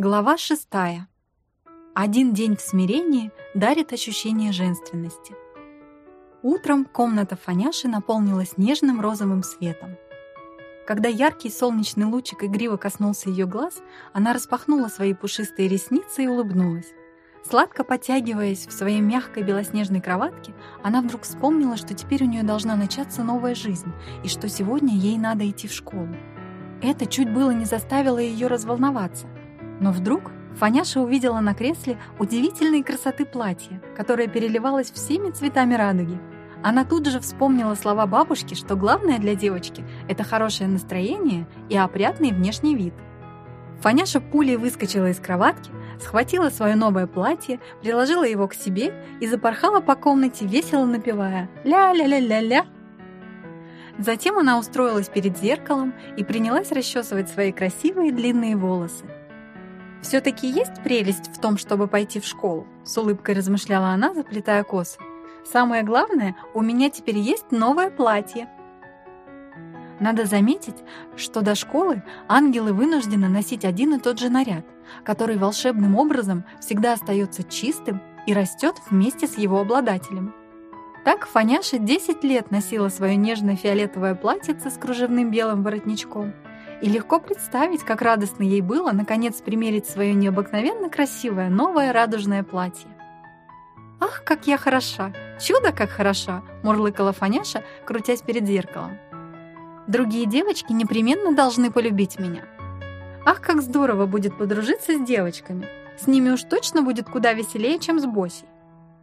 Глава шестая. Один день в смирении дарит ощущение женственности. Утром комната Фаняши наполнилась нежным розовым светом. Когда яркий солнечный лучик игриво коснулся ее глаз, она распахнула свои пушистые ресницы и улыбнулась. Сладко потягиваясь в своей мягкой белоснежной кроватке, она вдруг вспомнила, что теперь у нее должна начаться новая жизнь и что сегодня ей надо идти в школу. Это чуть было не заставило ее разволноваться. Но вдруг Фаняша увидела на кресле удивительной красоты платье, которое переливалось всеми цветами радуги. Она тут же вспомнила слова бабушки, что главное для девочки – это хорошее настроение и опрятный внешний вид. Фаняша пулей выскочила из кроватки, схватила свое новое платье, приложила его к себе и запорхала по комнате, весело напевая «ля-ля-ля-ля-ля». Затем она устроилась перед зеркалом и принялась расчесывать свои красивые длинные волосы. «Все-таки есть прелесть в том, чтобы пойти в школу?» С улыбкой размышляла она, заплетая косы. «Самое главное, у меня теперь есть новое платье». Надо заметить, что до школы ангелы вынуждены носить один и тот же наряд, который волшебным образом всегда остается чистым и растет вместе с его обладателем. Так Фаняша 10 лет носила свое нежное фиолетовое платьице с кружевным белым воротничком – и легко представить, как радостно ей было наконец примерить свое необыкновенно красивое новое радужное платье. «Ах, как я хороша! Чудо, как хороша!» – мурлыкала Фаняша, крутясь перед зеркалом. «Другие девочки непременно должны полюбить меня. Ах, как здорово будет подружиться с девочками! С ними уж точно будет куда веселее, чем с Босей.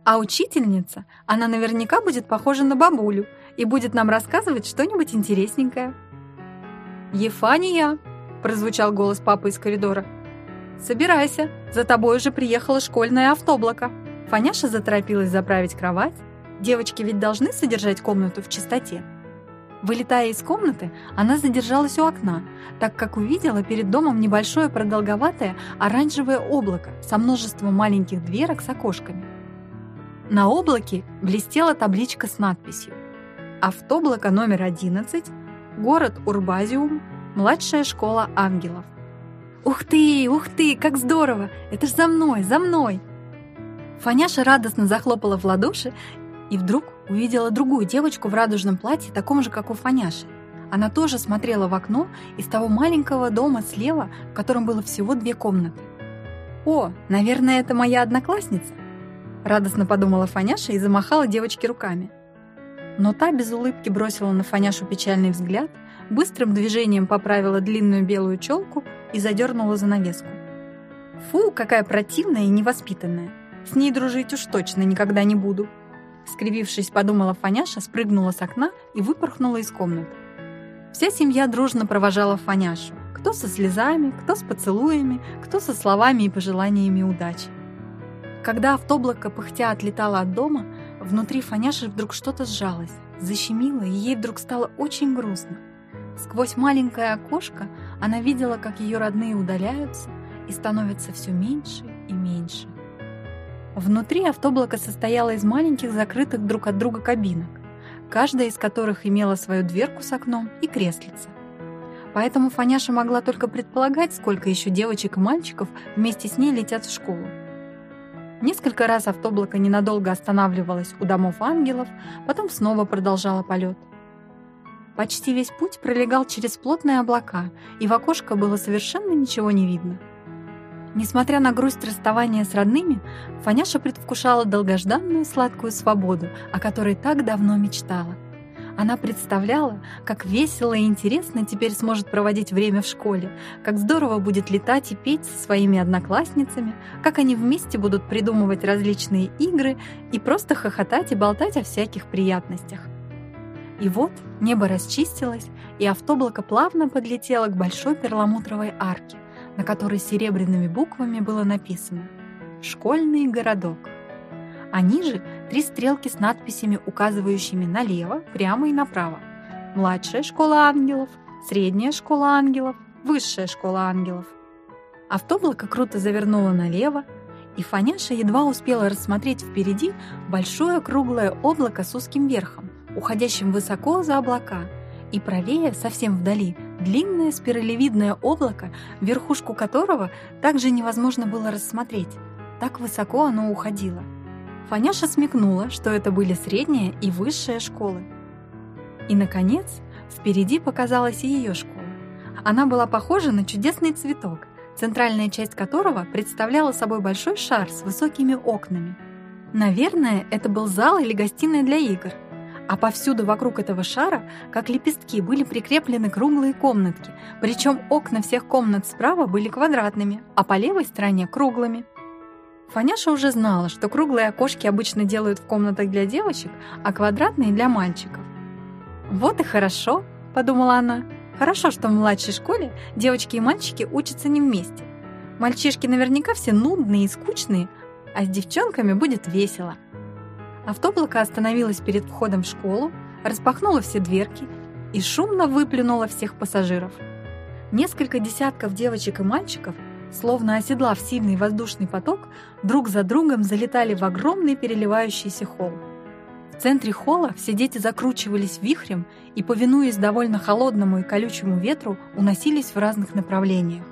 А учительница, она наверняка будет похожа на бабулю и будет нам рассказывать что-нибудь интересненькое». «Ефания!» – прозвучал голос папы из коридора. «Собирайся, за тобой уже приехало школьное автоблако». Фаняша заторопилась заправить кровать. Девочки ведь должны содержать комнату в чистоте. Вылетая из комнаты, она задержалась у окна, так как увидела перед домом небольшое продолговатое оранжевое облако со множеством маленьких дверок с окошками. На облаке блестела табличка с надписью «Автоблако номер 11 город Урбазиум, младшая школа ангелов. «Ух ты, ух ты, как здорово! Это ж за мной, за мной!» Фаняша радостно захлопала в ладоши и вдруг увидела другую девочку в радужном платье, таком же, как у Фаняши. Она тоже смотрела в окно из того маленького дома слева, в котором было всего две комнаты. «О, наверное, это моя одноклассница!» Радостно подумала Фаняша и замахала девочке руками. Но та без улыбки бросила на Фаняшу печальный взгляд, быстрым движением поправила длинную белую челку и задернула занавеску. «Фу, какая противная и невоспитанная! С ней дружить уж точно никогда не буду!» Скривившись, подумала Фаняша, спрыгнула с окна и выпорхнула из комнаты. Вся семья дружно провожала Фаняшу. Кто со слезами, кто с поцелуями, кто со словами и пожеланиями удачи. Когда автоблако пыхтя отлетала от дома, Внутри Фаняши вдруг что-то сжалось, защемило, и ей вдруг стало очень грустно. Сквозь маленькое окошко она видела, как ее родные удаляются и становятся все меньше и меньше. Внутри автоблака состояло из маленьких закрытых друг от друга кабинок, каждая из которых имела свою дверку с окном и креслица. Поэтому Фаняша могла только предполагать, сколько еще девочек и мальчиков вместе с ней летят в школу. Несколько раз автоблако ненадолго останавливалось у домов ангелов, потом снова продолжало полет. Почти весь путь пролегал через плотные облака, и в окошко было совершенно ничего не видно. Несмотря на грусть расставания с родными, Фаняша предвкушала долгожданную сладкую свободу, о которой так давно мечтала. Она представляла, как весело и интересно теперь сможет проводить время в школе, как здорово будет летать и петь со своими одноклассницами, как они вместе будут придумывать различные игры и просто хохотать и болтать о всяких приятностях. И вот небо расчистилось, и автоблако плавно подлетело к большой перламутровой арке, на которой серебряными буквами было написано «Школьный городок». А ниже три стрелки с надписями, указывающими налево, прямо и направо. Младшая школа ангелов, средняя школа ангелов, высшая школа ангелов. Автоблако круто завернуло налево, и Фаняша едва успела рассмотреть впереди большое круглое облако с узким верхом, уходящим высоко за облака, и правее, совсем вдали, длинное спиралевидное облако, верхушку которого также невозможно было рассмотреть. Так высоко оно уходило. Фаняша смекнула, что это были средняя и высшая школы. И, наконец, впереди показалась и ее школа. Она была похожа на чудесный цветок, центральная часть которого представляла собой большой шар с высокими окнами. Наверное, это был зал или гостиная для игр. А повсюду вокруг этого шара, как лепестки, были прикреплены круглые комнатки, причем окна всех комнат справа были квадратными, а по левой стороне — круглыми. Фаняша уже знала, что круглые окошки обычно делают в комнатах для девочек, а квадратные — для мальчиков. «Вот и хорошо», — подумала она. «Хорошо, что в младшей школе девочки и мальчики учатся не вместе. Мальчишки наверняка все нудные и скучные, а с девчонками будет весело». Автоблоко остановилось перед входом в школу, распахнуло все дверки и шумно выплюнуло всех пассажиров. Несколько десятков девочек и мальчиков, словно оседлав сильный воздушный поток, друг за другом залетали в огромный переливающийся холл. В центре холла все дети закручивались вихрем и, повинуясь довольно холодному и колючему ветру, уносились в разных направлениях.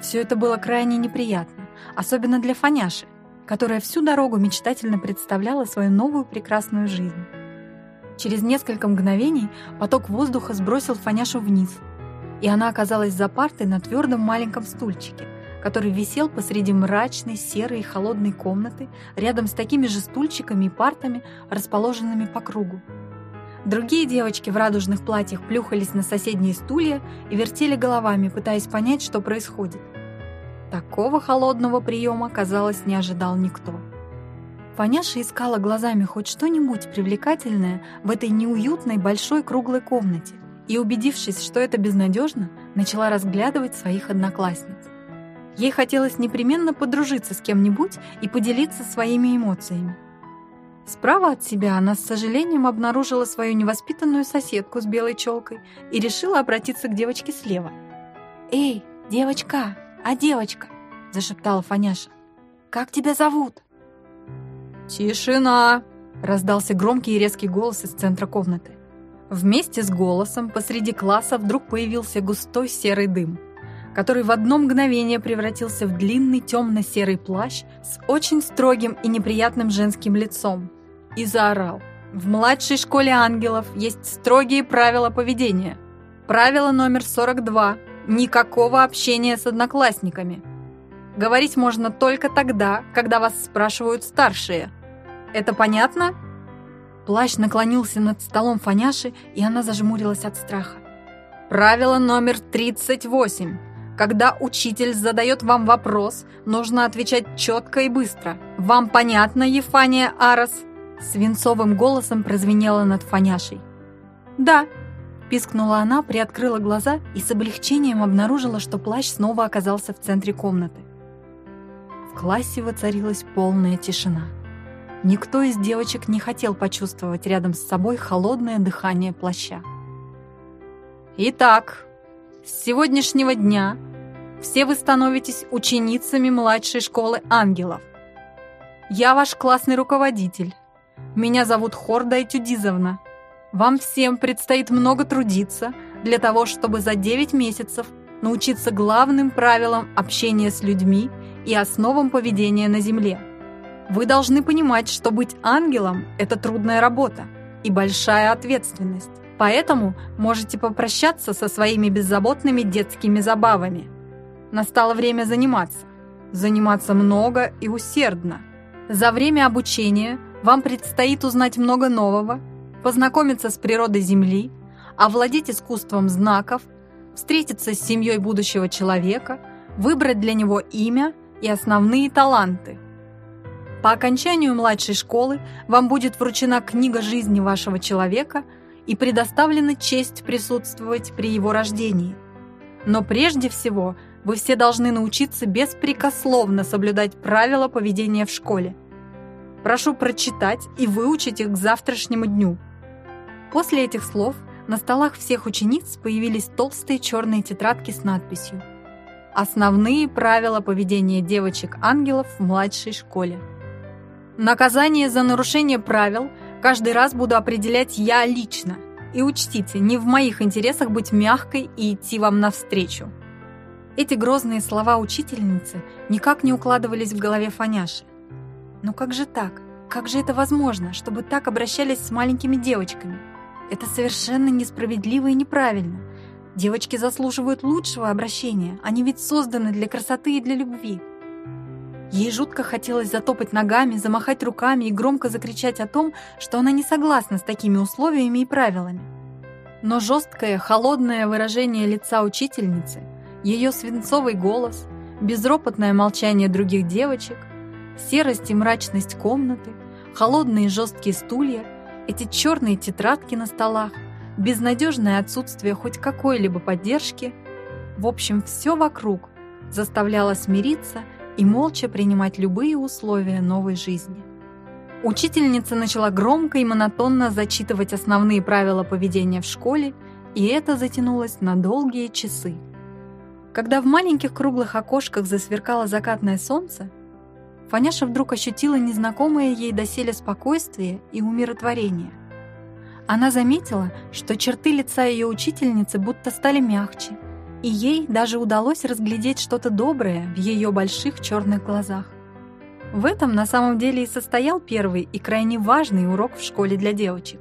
Все это было крайне неприятно, особенно для Фаняши, которая всю дорогу мечтательно представляла свою новую прекрасную жизнь. Через несколько мгновений поток воздуха сбросил Фаняшу вниз, и она оказалась за партой на твердом маленьком стульчике, который висел посреди мрачной, серой и холодной комнаты рядом с такими же стульчиками и партами, расположенными по кругу. Другие девочки в радужных платьях плюхались на соседние стулья и вертели головами, пытаясь понять, что происходит. Такого холодного приема, казалось, не ожидал никто. Фаняша искала глазами хоть что-нибудь привлекательное в этой неуютной большой круглой комнате и, убедившись, что это безнадежно, начала разглядывать своих одноклассниц. Ей хотелось непременно подружиться с кем-нибудь и поделиться своими эмоциями. Справа от себя она с сожалением обнаружила свою невоспитанную соседку с белой челкой и решила обратиться к девочке слева. «Эй, девочка, а девочка!» – зашептала Фаняша. «Как тебя зовут?» «Тишина!» – раздался громкий и резкий голос из центра комнаты. Вместе с голосом посреди класса вдруг появился густой серый дым – который в одно мгновение превратился в длинный темно-серый плащ с очень строгим и неприятным женским лицом, и заорал. В младшей школе ангелов есть строгие правила поведения. Правило номер 42. Никакого общения с одноклассниками. Говорить можно только тогда, когда вас спрашивают старшие. Это понятно? Плащ наклонился над столом Фаняши, и она зажмурилась от страха. Правило номер 38. Когда учитель задает вам вопрос, нужно отвечать четко и быстро. Вам понятно, Ефания Арос?» Свинцовым голосом прозвенело над Фаняшей. «Да», – пискнула она, приоткрыла глаза и с облегчением обнаружила, что плащ снова оказался в центре комнаты. В классе воцарилась полная тишина. Никто из девочек не хотел почувствовать рядом с собой холодное дыхание плаща. «Итак, с сегодняшнего дня все вы становитесь ученицами младшей школы ангелов. Я ваш классный руководитель. Меня зовут Хорда Этюдизовна. Вам всем предстоит много трудиться для того, чтобы за 9 месяцев научиться главным правилам общения с людьми и основам поведения на Земле. Вы должны понимать, что быть ангелом – это трудная работа и большая ответственность. Поэтому можете попрощаться со своими беззаботными детскими забавами – Настало время заниматься. Заниматься много и усердно. За время обучения вам предстоит узнать много нового, познакомиться с природой Земли, овладеть искусством знаков, встретиться с семьей будущего человека, выбрать для него имя и основные таланты. По окончанию младшей школы вам будет вручена книга жизни вашего человека и предоставлена честь присутствовать при его рождении. Но прежде всего – вы все должны научиться беспрекословно соблюдать правила поведения в школе. Прошу прочитать и выучить их к завтрашнему дню. После этих слов на столах всех учениц появились толстые черные тетрадки с надписью «Основные правила поведения девочек-ангелов в младшей школе». Наказание за нарушение правил каждый раз буду определять я лично. И учтите, не в моих интересах быть мягкой и идти вам навстречу». Эти грозные слова учительницы никак не укладывались в голове Фаняши. Но как же так? Как же это возможно, чтобы так обращались с маленькими девочками? Это совершенно несправедливо и неправильно. Девочки заслуживают лучшего обращения, они ведь созданы для красоты и для любви. Ей жутко хотелось затопать ногами, замахать руками и громко закричать о том, что она не согласна с такими условиями и правилами. Но жесткое, холодное выражение лица учительницы, ее свинцовый голос, безропотное молчание других девочек, серость и мрачность комнаты, холодные жесткие стулья, эти черные тетрадки на столах, безнадежное отсутствие хоть какой-либо поддержки, в общем, все вокруг заставляло смириться и молча принимать любые условия новой жизни. Учительница начала громко и монотонно зачитывать основные правила поведения в школе, и это затянулось на долгие часы. Когда в маленьких круглых окошках засверкало закатное солнце, Фаняша вдруг ощутила незнакомое ей доселе спокойствие и умиротворение. Она заметила, что черты лица ее учительницы будто стали мягче, и ей даже удалось разглядеть что-то доброе в ее больших черных глазах. В этом на самом деле и состоял первый и крайне важный урок в школе для девочек.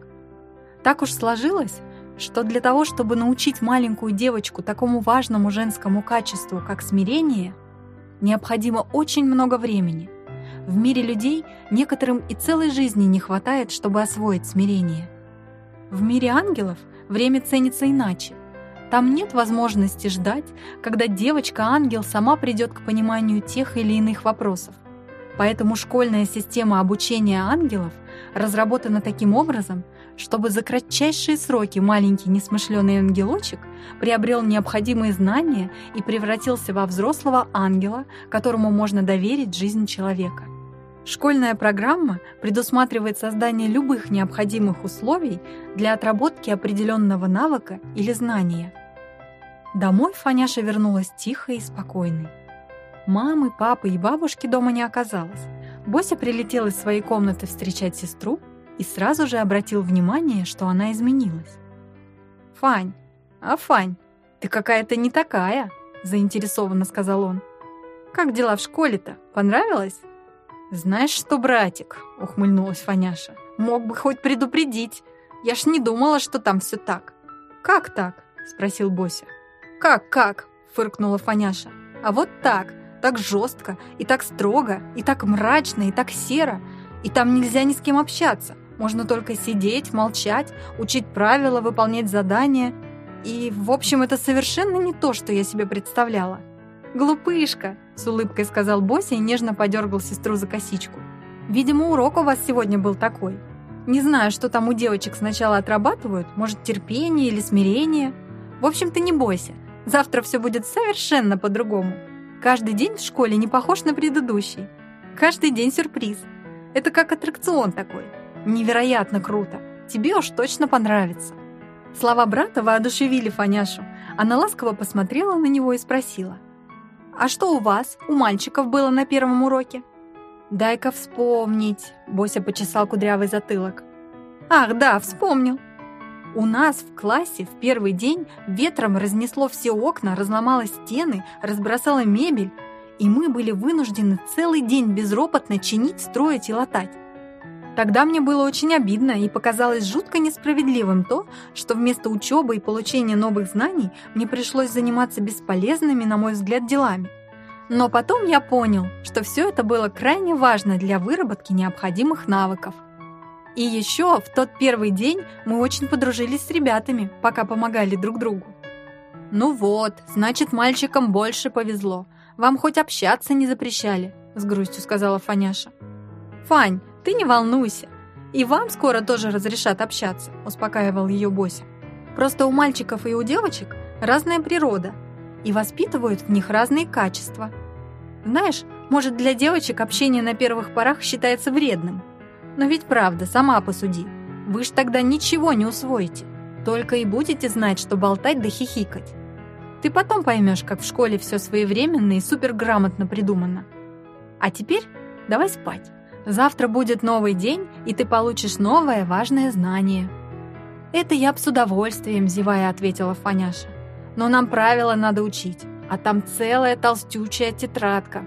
Так уж сложилось, что для того, чтобы научить маленькую девочку такому важному женскому качеству, как смирение, необходимо очень много времени – в мире людей некоторым и целой жизни не хватает, чтобы освоить смирение. В мире ангелов время ценится иначе. Там нет возможности ждать, когда девочка-ангел сама придет к пониманию тех или иных вопросов. Поэтому школьная система обучения ангелов разработана таким образом, чтобы за кратчайшие сроки маленький несмышленый ангелочек приобрел необходимые знания и превратился во взрослого ангела, которому можно доверить жизнь человека. Школьная программа предусматривает создание любых необходимых условий для отработки определенного навыка или знания. Домой Фаняша вернулась тихой и спокойной. Мамы, папы и бабушки дома не оказалось. Бося прилетел из своей комнаты встречать сестру и сразу же обратил внимание, что она изменилась. «Фань, а Фань, ты какая-то не такая», — заинтересованно сказал он. «Как дела в школе-то? Понравилось?» «Знаешь что, братик?» — ухмыльнулась Фаняша. «Мог бы хоть предупредить. Я ж не думала, что там все так». «Как так?» — спросил Бося. «Как, как?» — фыркнула Фаняша. «А вот так, так жестко, и так строго, и так мрачно, и так серо. И там нельзя ни с кем общаться. Можно только сидеть, молчать, учить правила, выполнять задания. И, в общем, это совершенно не то, что я себе представляла. «Глупышка!» — с улыбкой сказал Бося и нежно подергал сестру за косичку. «Видимо, урок у вас сегодня был такой. Не знаю, что там у девочек сначала отрабатывают, может, терпение или смирение. В общем, ты не бойся, завтра все будет совершенно по-другому. Каждый день в школе не похож на предыдущий. Каждый день сюрприз. Это как аттракцион такой. Невероятно круто. Тебе уж точно понравится». Слова брата воодушевили Фаняшу. Она ласково посмотрела на него и спросила – «А что у вас, у мальчиков, было на первом уроке?» «Дай-ка вспомнить», — Бося почесал кудрявый затылок. «Ах, да, вспомнил. У нас в классе в первый день ветром разнесло все окна, разломало стены, разбросало мебель, и мы были вынуждены целый день безропотно чинить, строить и латать. Тогда мне было очень обидно и показалось жутко несправедливым то, что вместо учебы и получения новых знаний мне пришлось заниматься бесполезными, на мой взгляд, делами. Но потом я понял, что все это было крайне важно для выработки необходимых навыков. И еще в тот первый день мы очень подружились с ребятами, пока помогали друг другу. «Ну вот, значит, мальчикам больше повезло. Вам хоть общаться не запрещали», — с грустью сказала Фаняша. «Фань, ты не волнуйся. И вам скоро тоже разрешат общаться», — успокаивал ее Бося. «Просто у мальчиков и у девочек разная природа, и воспитывают в них разные качества. Знаешь, может, для девочек общение на первых порах считается вредным. Но ведь правда, сама посуди. Вы ж тогда ничего не усвоите. Только и будете знать, что болтать да хихикать. Ты потом поймешь, как в школе все своевременно и суперграмотно придумано. А теперь давай спать. Завтра будет новый день, и ты получишь новое важное знание. «Это я б с удовольствием», — зевая ответила Фаняша. «Но нам правила надо учить, а там целая толстючая тетрадка».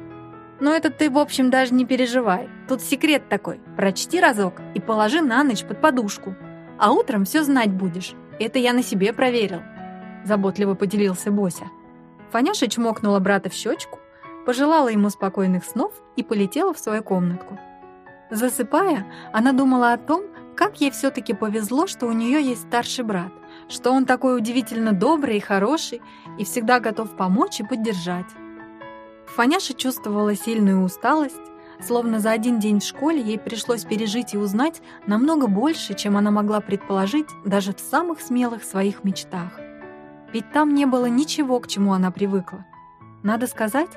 «Но это ты, в общем, даже не переживай. Тут секрет такой. Прочти разок и положи на ночь под подушку. А утром все знать будешь. Это я на себе проверил», — заботливо поделился Бося. Фаняша чмокнула брата в щечку, пожелала ему спокойных снов и полетела в свою комнатку. Засыпая, она думала о том, как ей все-таки повезло, что у нее есть старший брат, что он такой удивительно добрый и хороший и всегда готов помочь и поддержать. Фаняша чувствовала сильную усталость, словно за один день в школе ей пришлось пережить и узнать намного больше, чем она могла предположить даже в самых смелых своих мечтах. Ведь там не было ничего, к чему она привыкла. Надо сказать,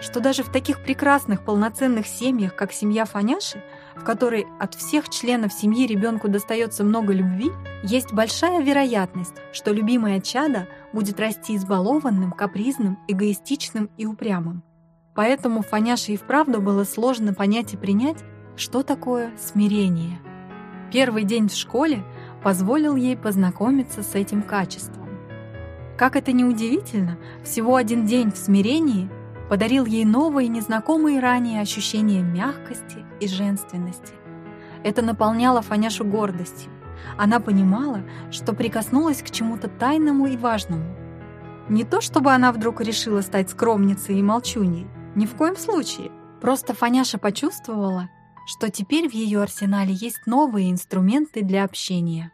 что даже в таких прекрасных полноценных семьях, как семья Фаняши, в которой от всех членов семьи ребенку достается много любви, есть большая вероятность, что любимое чадо будет расти избалованным, капризным, эгоистичным и упрямым. Поэтому Фаняше и вправду было сложно понять и принять, что такое смирение. Первый день в школе позволил ей познакомиться с этим качеством. Как это ни удивительно, всего один день в смирении подарил ей новые, незнакомые ранее ощущения мягкости и женственности. Это наполняло Фаняшу гордостью. Она понимала, что прикоснулась к чему-то тайному и важному. Не то, чтобы она вдруг решила стать скромницей и молчуньей, ни в коем случае. Просто Фаняша почувствовала, что теперь в ее арсенале есть новые инструменты для общения.